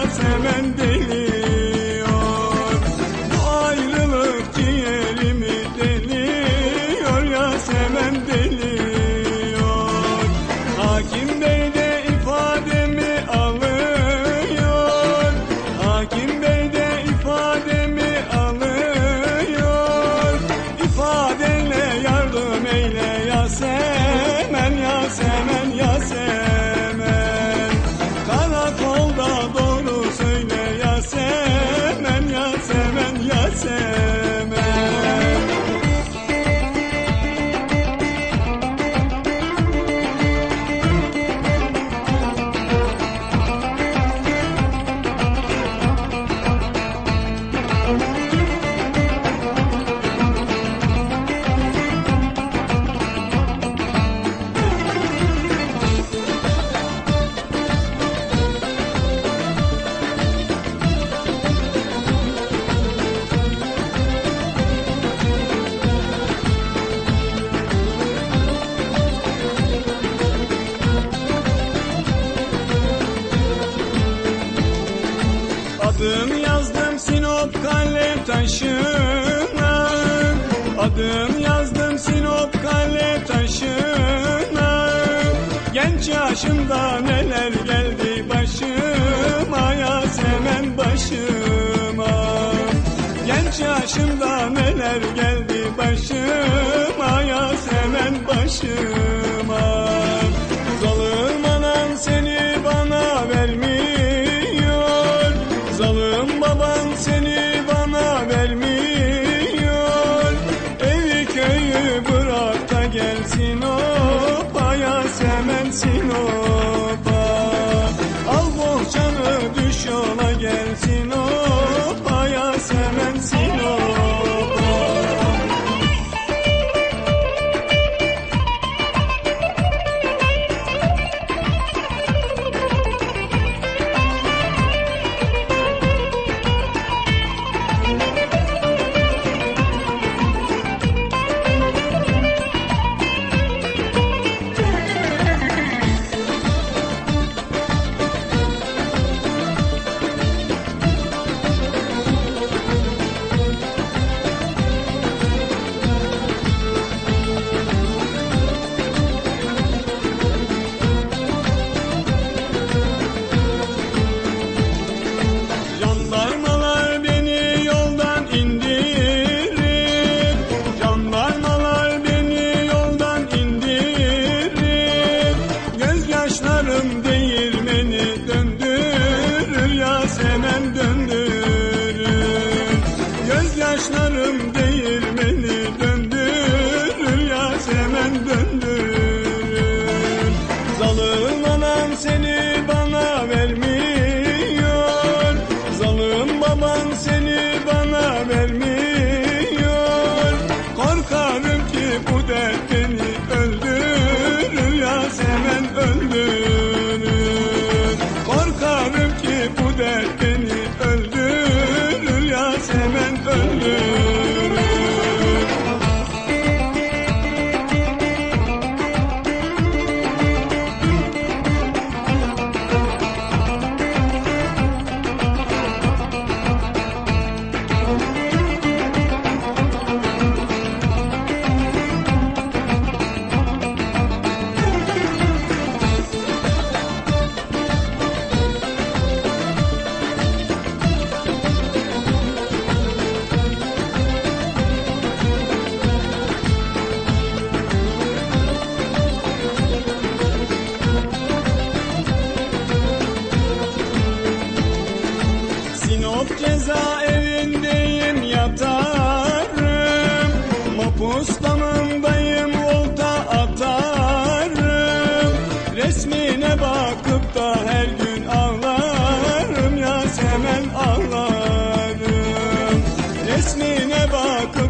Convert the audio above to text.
seven deliyor Bu ayrılık ciğerimi deliyor ya seven deliyor Hakim Bey de ifademi alıyor. Hakim Bey de ifademi alıyor. İfadene yardım eyle. Aldım yazdım Sinop kale taşına. Genç yaşımda neler geldi başıma Ya seven başıma. Genç yaşımda neler geldi başıma Ya seven başıma. Kaşlarım bak.